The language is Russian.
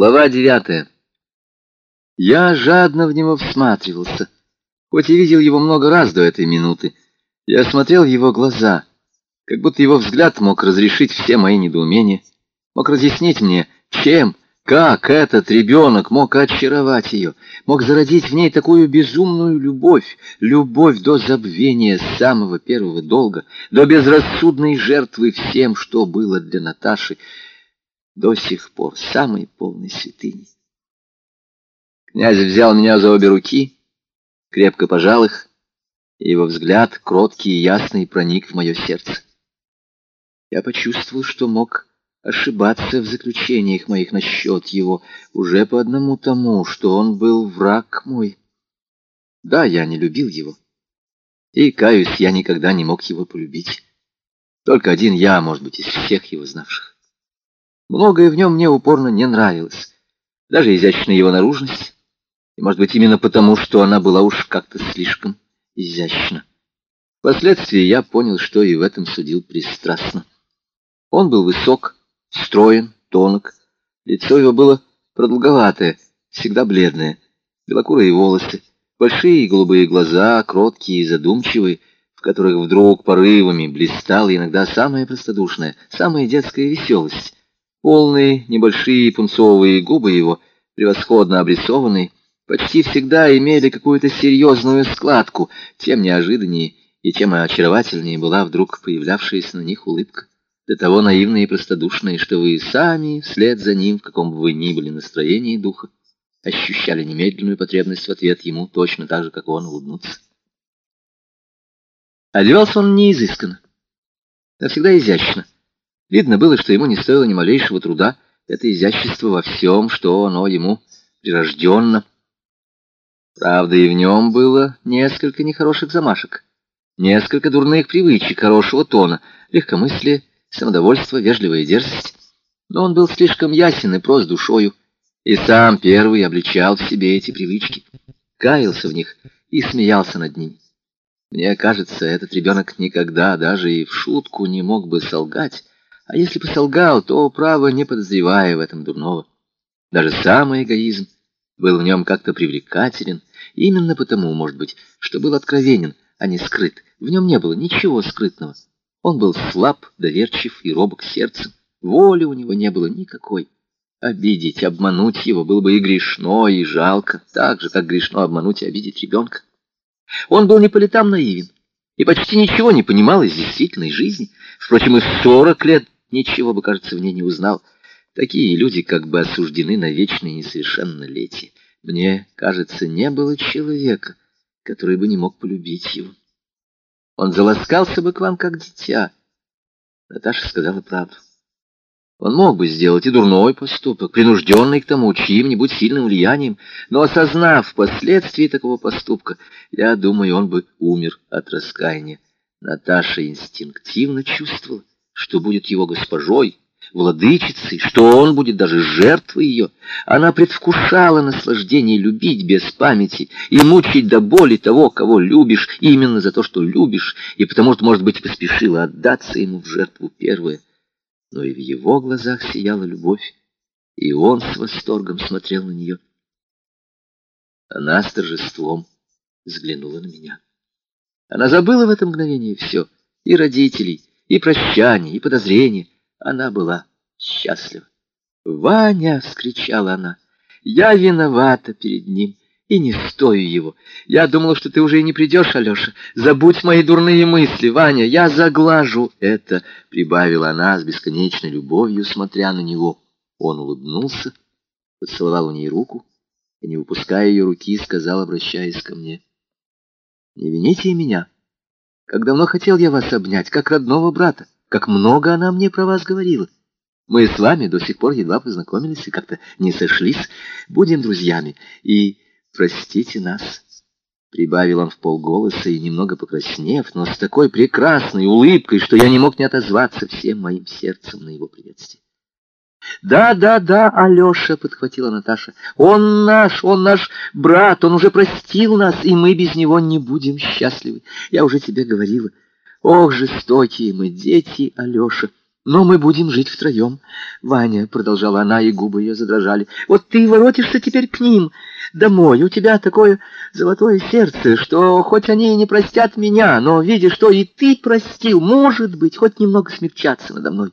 Глава девятая. Я жадно в него всматривался. Хоть и видел его много раз до этой минуты, я смотрел в его глаза, как будто его взгляд мог разрешить все мои недоумения, мог разъяснить мне, чем, как этот ребенок мог очаровать ее, мог зародить в ней такую безумную любовь, любовь до забвения самого первого долга, до безрассудной жертвы всем, что было для Наташи, до сих пор самой полной святыней. Князь взял меня за обе руки, крепко пожал их, и его взгляд, кроткий и ясный, проник в мое сердце. Я почувствовал, что мог ошибаться в заключениях моих насчет его уже по одному тому, что он был враг мой. Да, я не любил его. И, каюсь, я никогда не мог его полюбить. Только один я, может быть, из всех его знавших. Многое в нем мне упорно не нравилось. Даже изящная его наружность. И, может быть, именно потому, что она была уж как-то слишком изящна. Впоследствии я понял, что и в этом судил пристрастно. Он был высок, строен, тонок. Лицо его было продолговатое, всегда бледное. Белокурые волосы, большие голубые глаза, кроткие и задумчивые, в которых вдруг порывами блистала иногда самая простодушная, самая детская веселость. Полные, небольшие пунцовые губы его, превосходно обрисованные, почти всегда имели какую-то серьезную складку, тем неожиданнее и тем очаровательнее была вдруг появлявшаяся на них улыбка, до того наивная и простодушная, что вы сами, вслед за ним, в каком бы вы ни были настроении духа, ощущали немедленную потребность в ответ ему точно так же, как он, улыбнуться. Одевался он не изысканно, а всегда изящно. Видно было, что ему не стоило ни малейшего труда это изящество во всем, что оно ему прирожденно. Правда, и в нем было несколько нехороших замашек, несколько дурных привычек, хорошего тона, легкомыслие, самодовольство, вежливая дерзость. Но он был слишком ясен и прост душою, и сам первый обличал в себе эти привычки, каялся в них и смеялся над ними. Мне кажется, этот ребенок никогда даже и в шутку не мог бы солгать, а если бы солгал, то, право, не подозревая в этом дурного. Даже самый эгоизм был в нем как-то привлекателен, именно потому, может быть, что был откровенен, а не скрыт. В нем не было ничего скрытного. Он был слаб, доверчив и робок сердцем. Воли у него не было никакой. Обидеть, обмануть его было бы и грешно, и жалко, так же, как грешно обмануть и обидеть ребенка. Он был не по летам наивен и почти ничего не понимал из действительной жизни. Впрочем, и сорок лет ничего бы, кажется, в ней не узнал. Такие люди как бы осуждены на вечное несовершеннолетие. Мне, кажется, не было человека, который бы не мог полюбить его. Он заласкался бы к вам, как дитя. Наташа сказала правду. Он мог бы сделать и дурной поступок, принужденный к тому чьим-нибудь сильным влиянием, но, осознав последствия такого поступка, я думаю, он бы умер от раскаяния. Наташа инстинктивно чувствовала, что будет его госпожой, владычицей, что он будет даже жертвой ее. Она предвкушала наслаждение любить без памяти и мучить до боли того, кого любишь, именно за то, что любишь, и потому что, может быть, поспешила отдаться ему в жертву первая. Но и в его глазах сияла любовь, и он с восторгом смотрел на нее. Она с торжеством взглянула на меня. Она забыла в это мгновение все, и родителей, и прощание, и подозрение. Она была счастлива. «Ваня!» — вскричала она. «Я виновата перед ним и не стою его. Я думала, что ты уже и не придешь, Алеша. Забудь мои дурные мысли, Ваня, я заглажу это!» — прибавила она с бесконечной любовью, смотря на него. Он улыбнулся, поцеловал у ней руку и, не выпуская ее руки, сказал, обращаясь ко мне. «Не вините меня». Как давно хотел я вас обнять, как родного брата. Как много она мне про вас говорила. Мы с вами до сих пор едва познакомились и как-то не сошлись. Будем друзьями. И простите нас. Прибавил он в полголоса и, немного покраснев, но с такой прекрасной улыбкой, что я не мог не отозваться всем моим сердцем на его приветствие. «Да, да, да, Алеша», — подхватила Наташа, — «он наш, он наш брат, он уже простил нас, и мы без него не будем счастливы. Я уже тебе говорила. Ох, жестокие мы дети, Алеша. Но мы будем жить втроем. Ваня, — продолжала она, и губы ее задрожали, — вот ты воротишься теперь к ним, домой. У тебя такое золотое сердце, что хоть они и не простят меня, но, видя, что и ты простил, может быть, хоть немного смягчаться надо мной.